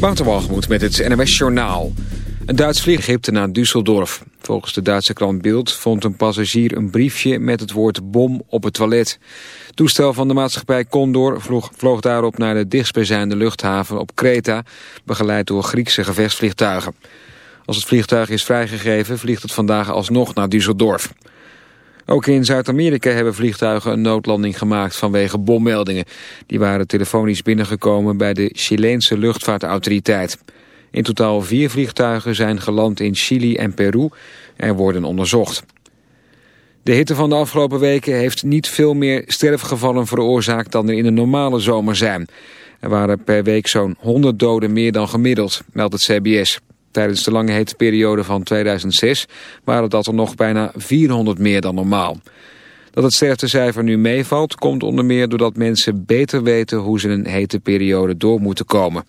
Waterwalgemoed met het NMS Journaal. Een Duits vliegschip naar Düsseldorf. Volgens de Duitse krant Bild vond een passagier een briefje met het woord bom op het toilet. Toestel van de maatschappij Condor vloog, vloog daarop naar de dichtstbijzijnde luchthaven op Kreta, begeleid door Griekse gevechtsvliegtuigen. Als het vliegtuig is vrijgegeven vliegt het vandaag alsnog naar Düsseldorf. Ook in Zuid-Amerika hebben vliegtuigen een noodlanding gemaakt vanwege bommeldingen. Die waren telefonisch binnengekomen bij de Chileense luchtvaartautoriteit. In totaal vier vliegtuigen zijn geland in Chili en Peru en worden onderzocht. De hitte van de afgelopen weken heeft niet veel meer sterfgevallen veroorzaakt dan er in een normale zomer zijn. Er waren per week zo'n 100 doden meer dan gemiddeld, meldt het CBS. Tijdens de lange hete periode van 2006 waren dat er nog bijna 400 meer dan normaal. Dat het sterftecijfer nu meevalt komt onder meer doordat mensen beter weten hoe ze een hete periode door moeten komen.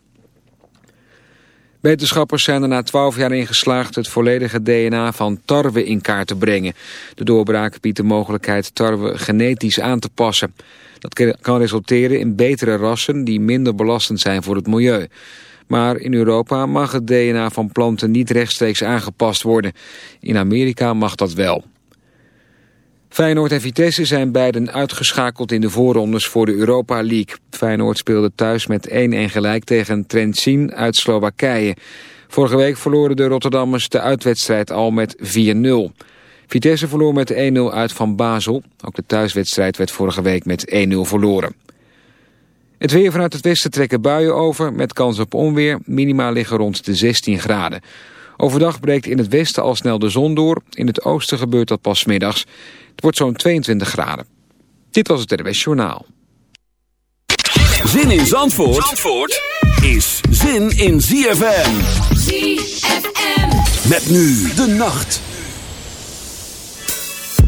Wetenschappers zijn er na 12 jaar in geslaagd het volledige DNA van tarwe in kaart te brengen. De doorbraak biedt de mogelijkheid tarwe genetisch aan te passen. Dat kan resulteren in betere rassen die minder belastend zijn voor het milieu. Maar in Europa mag het DNA van planten niet rechtstreeks aangepast worden. In Amerika mag dat wel. Feyenoord en Vitesse zijn beiden uitgeschakeld in de voorrondes voor de Europa League. Feyenoord speelde thuis met 1-1 gelijk tegen Trentin uit Slowakije. Vorige week verloren de Rotterdammers de uitwedstrijd al met 4-0. Vitesse verloor met 1-0 uit van Basel. Ook de thuiswedstrijd werd vorige week met 1-0 verloren. Het weer vanuit het westen trekken buien over met kans op onweer. Minima liggen rond de 16 graden. Overdag breekt in het westen al snel de zon door. In het oosten gebeurt dat pas middags. Het wordt zo'n 22 graden. Dit was het RWS Journaal. Zin in Zandvoort, Zandvoort is zin in ZFM. ZFM. Met nu de nacht.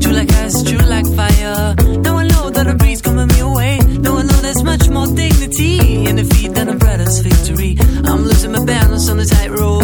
True like ice, true like fire. Now I know that breeze. Now I know there's much more dignity in than brother's victory. I'm losing my balance on the tightrope.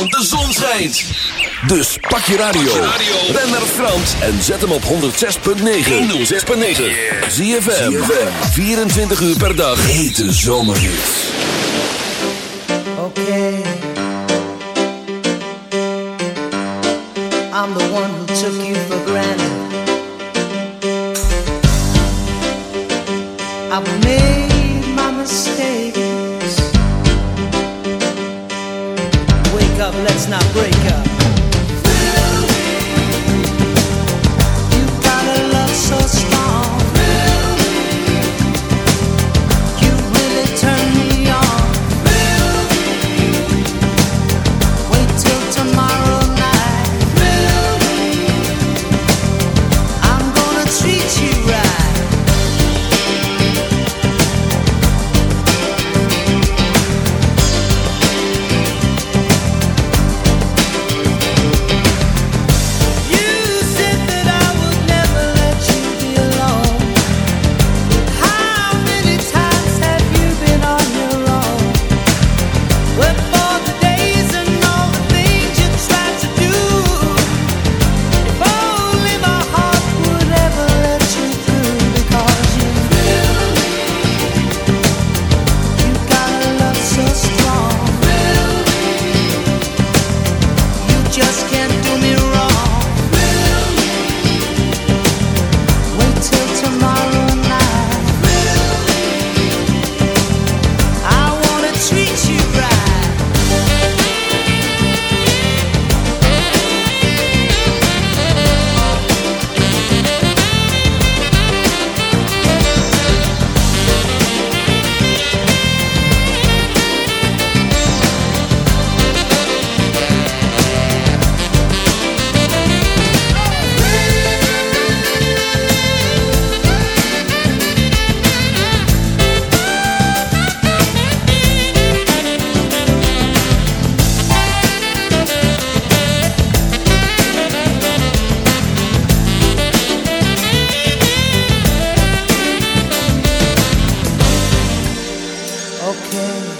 want de zon schijnt. Dus pak je radio. Ben naar Frans en zet hem op 106.9. 106.9. ZFM. 24 uur per dag. Hete zomerhits. Okay. I'm the one who took you for granted. okay.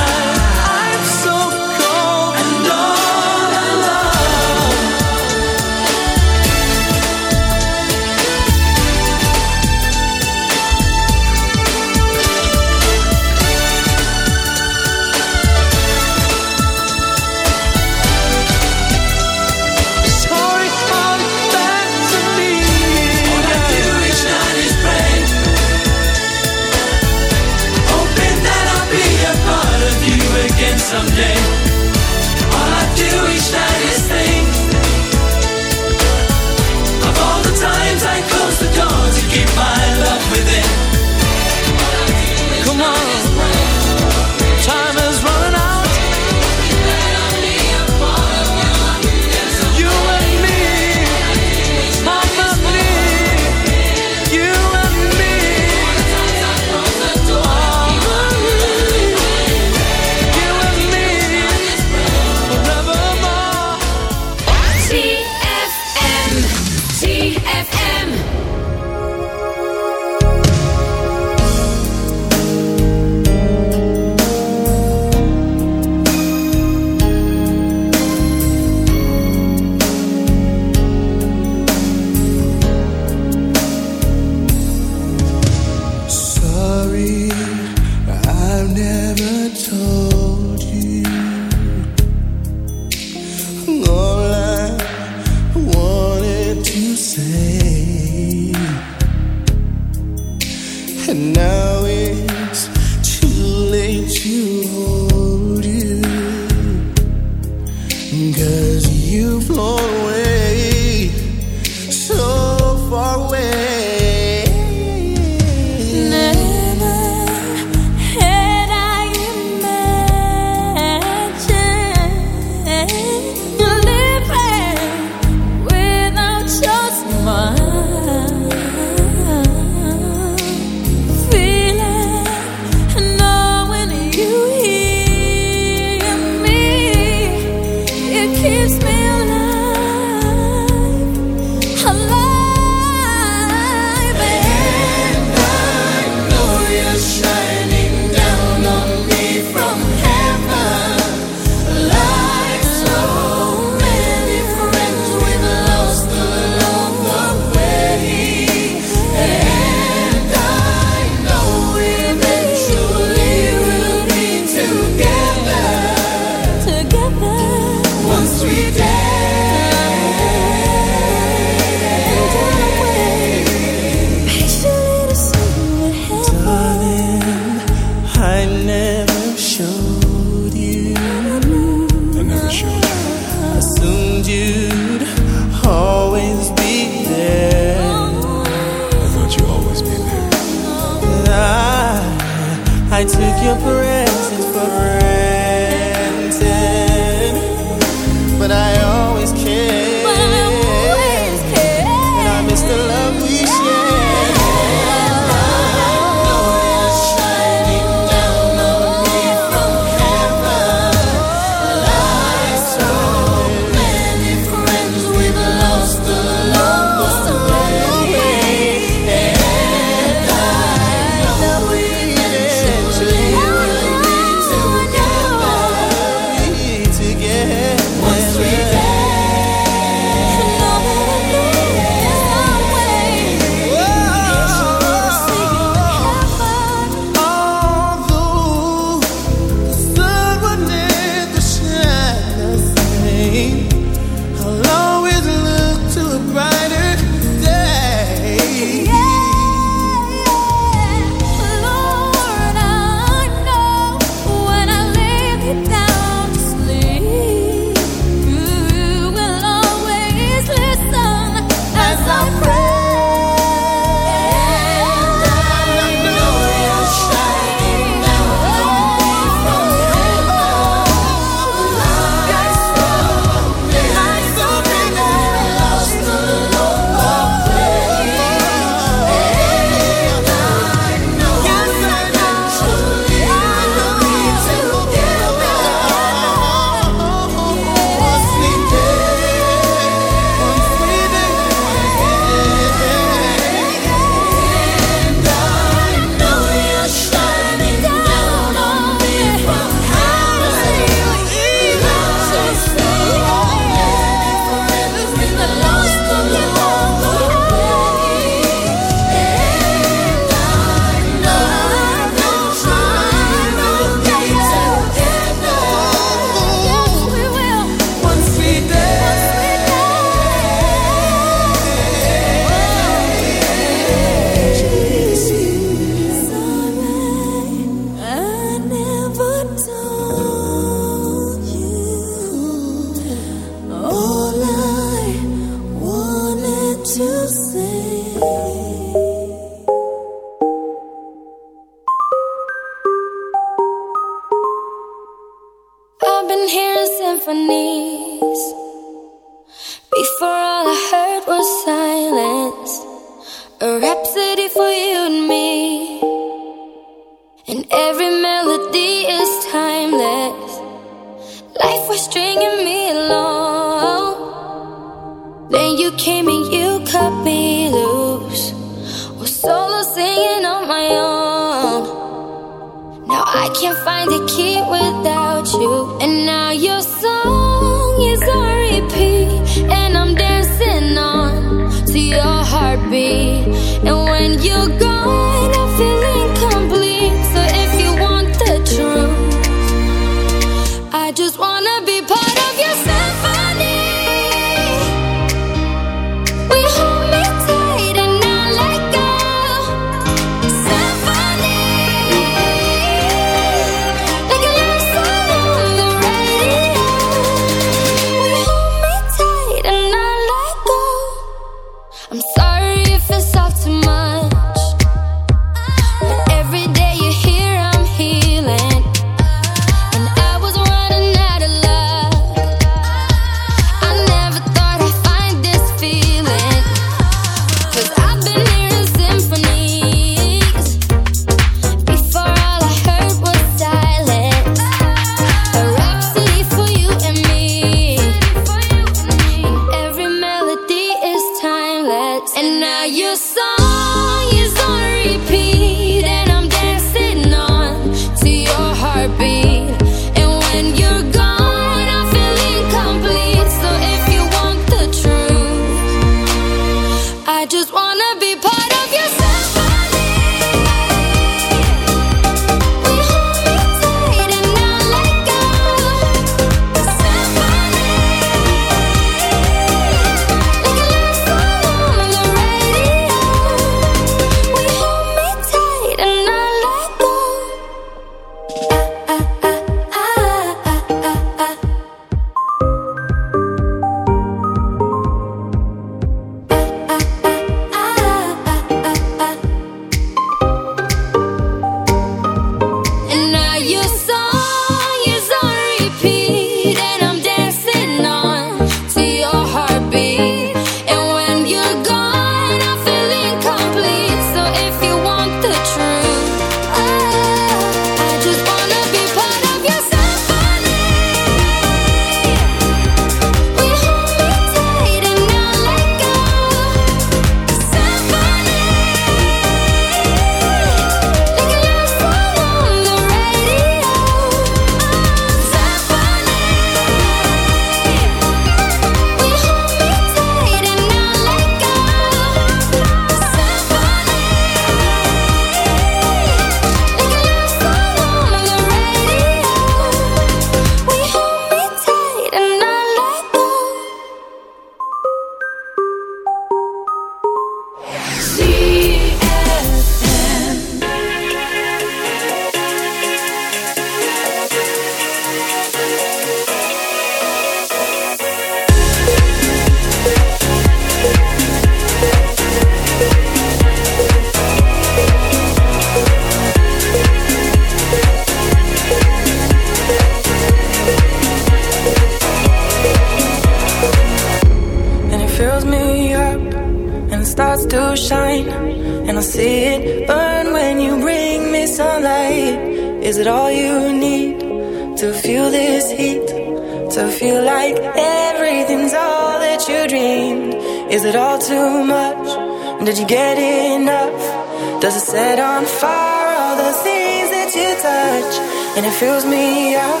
it fills me up,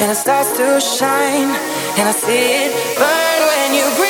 and it starts to shine, and I see it burn when you bring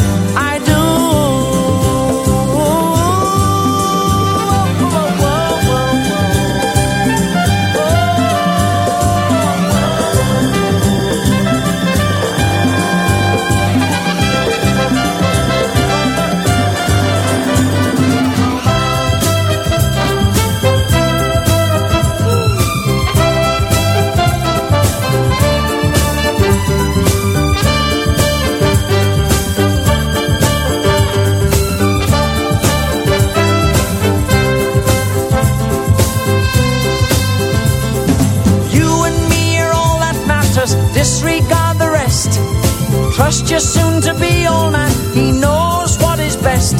Trust your soon to be old man, he knows what is best.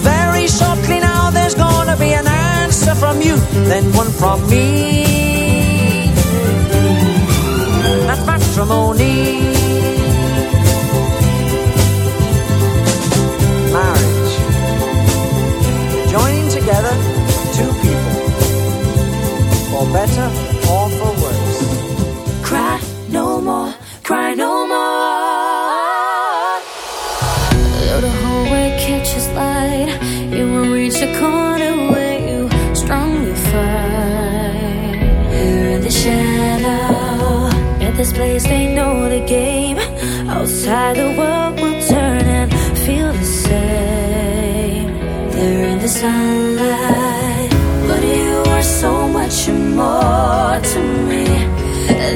Very shortly now, there's gonna be an answer from you, then one from me. That's matrimony. Marriage. Joining together two people for better catches light, you will reach the corner where you strongly fight. Here in the shadow, at this place they know the game. Outside the world will turn and feel the same. There in the sunlight, but you are so much more to me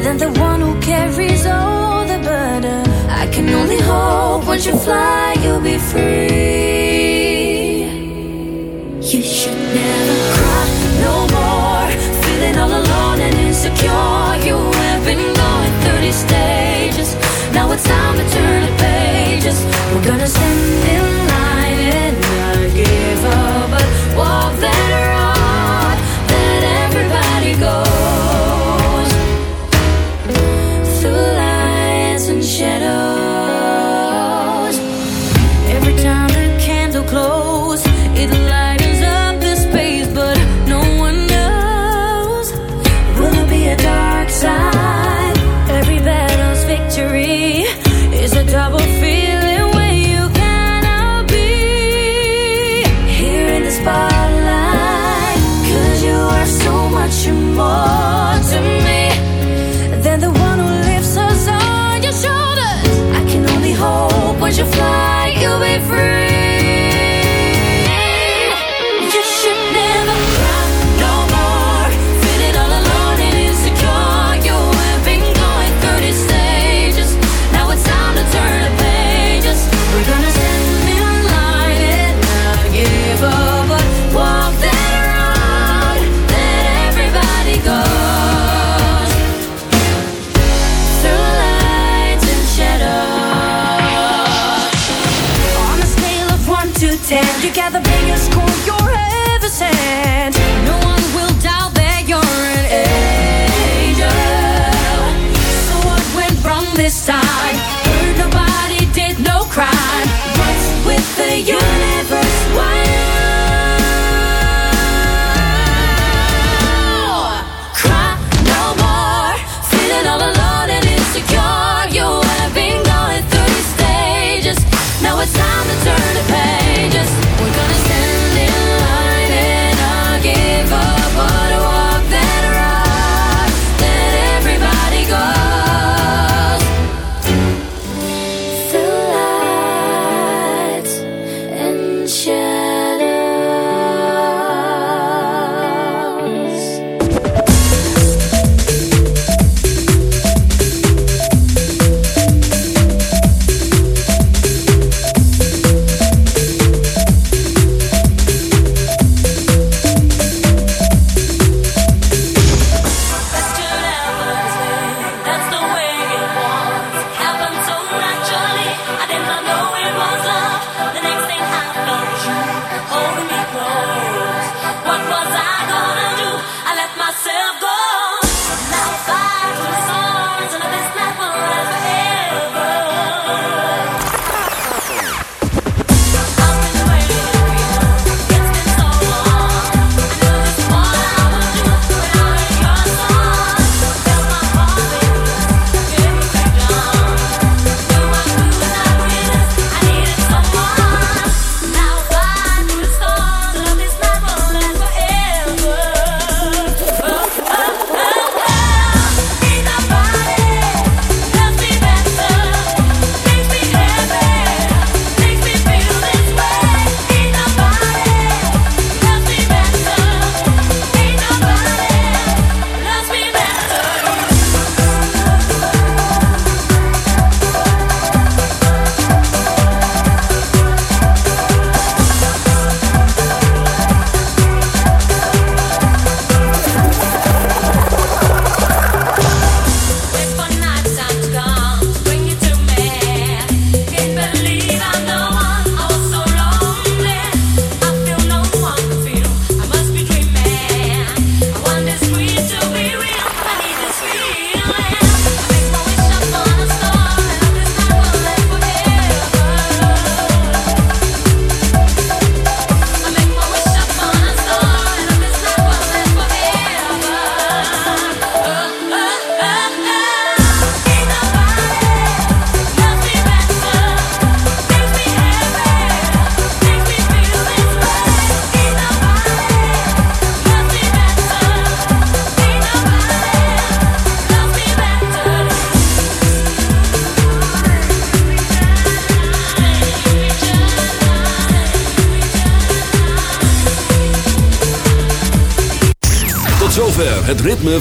than the one who carries all the burden. I can only hope once you fly, you'll be free. Insecure. You have been going through these stages. Now it's time to turn the pages. We're gonna stand in line and not give up, but walk that